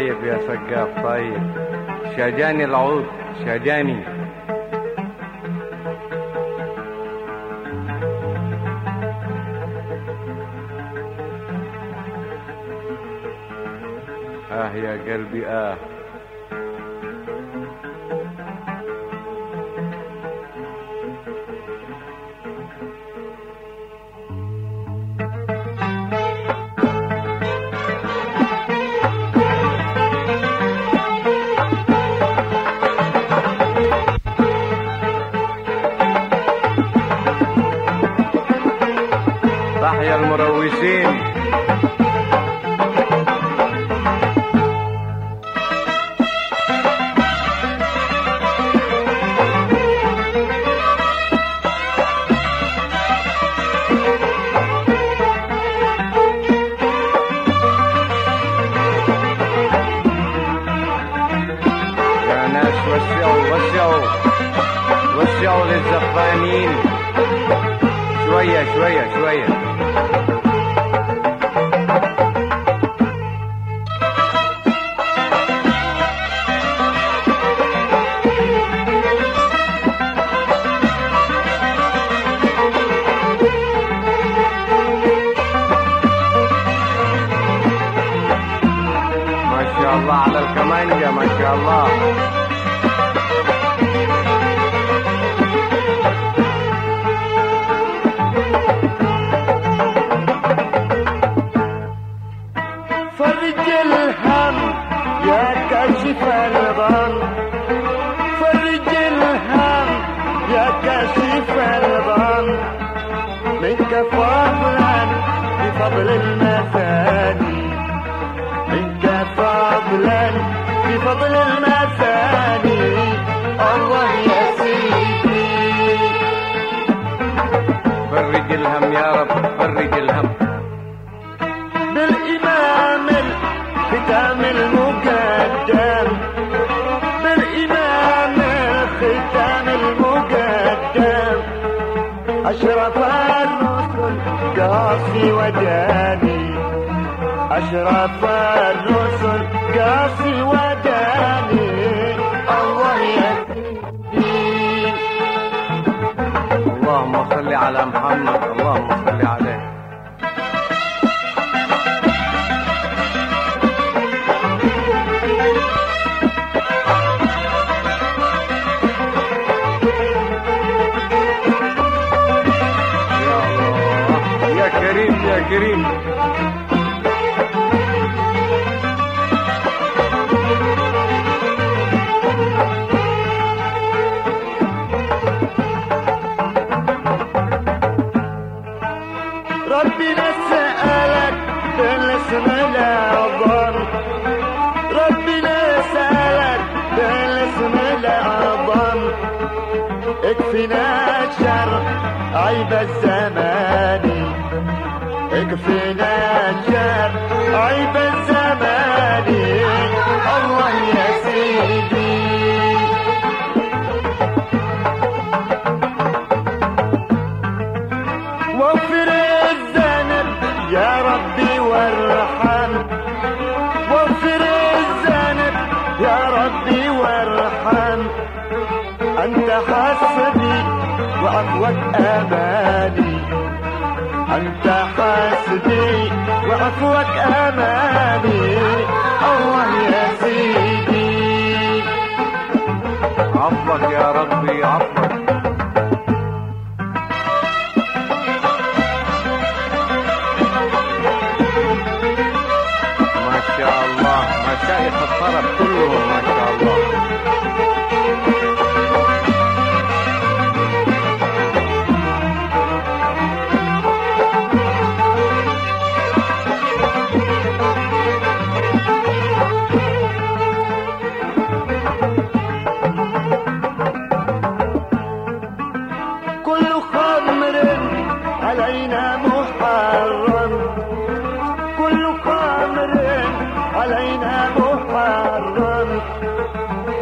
طيب يا سقاف طيب. شجاني العود شجاني آه يا قلبي آه. تحيا المروسين. وسعوا وسعوا. وسعوا للزفانين. شوية شوية شوية. بفضل المثاني الله يا سيدي فرج الهم يا رب فرج الهم. بالإمام الختام المقدم. بالإمام الختام المقدم. أشرف الرسل قاسي وداني. أشرف اللهم صل على محمد اللهم صل عليه. يا كريم يا كريم. اكفنا شر عيب الزمان. اكفنا شر عيب الزمان. الله يا سيدي أنت حسبي وعفوك اماني أنت حسبي وعفوك اماني الله يا سيدي. عفوك يا ربي عفوك.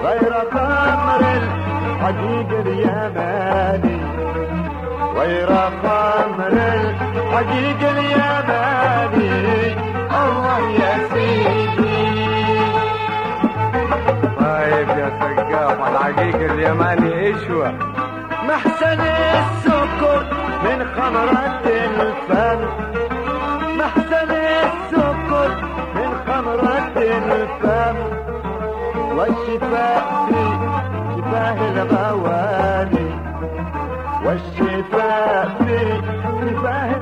غير قمر الحقيقة الياباني غير قمر الحقيقة الياباني الله يا سيدي. طيب يا سقاف الحقيقة اليماني اشوى محسن السكر من خمرة الفن. والشفاء في شفاه الغواني والشفاء شفاه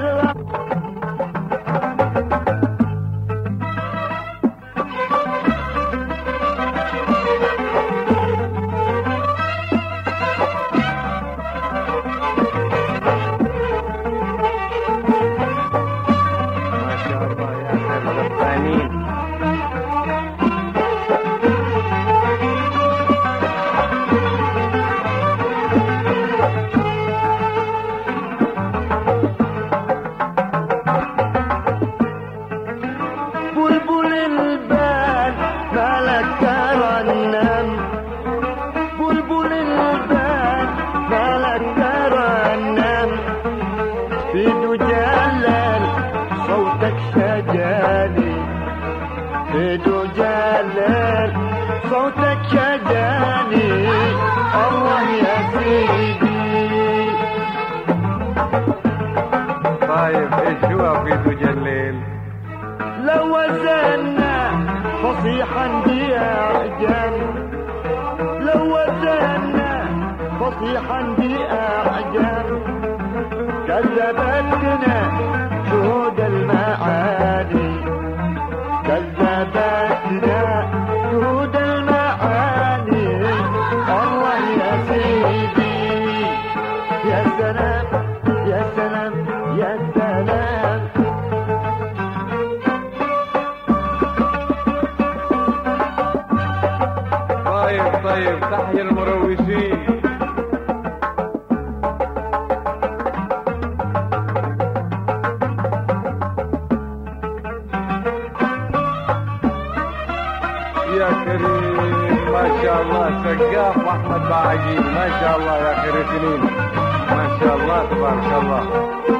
صوتك شجاني الله يا سيدي طيب اشوى في دجى الليل؟ لو وزنا فصيحا بأعجم لو وزنا فصيحا بأعجم كذبتنا طيب تحيا المروشين يا كريم ما شاء الله سقاف وأحمد باعجين. ما شاء الله يا سنين ما شاء الله تبارك الله.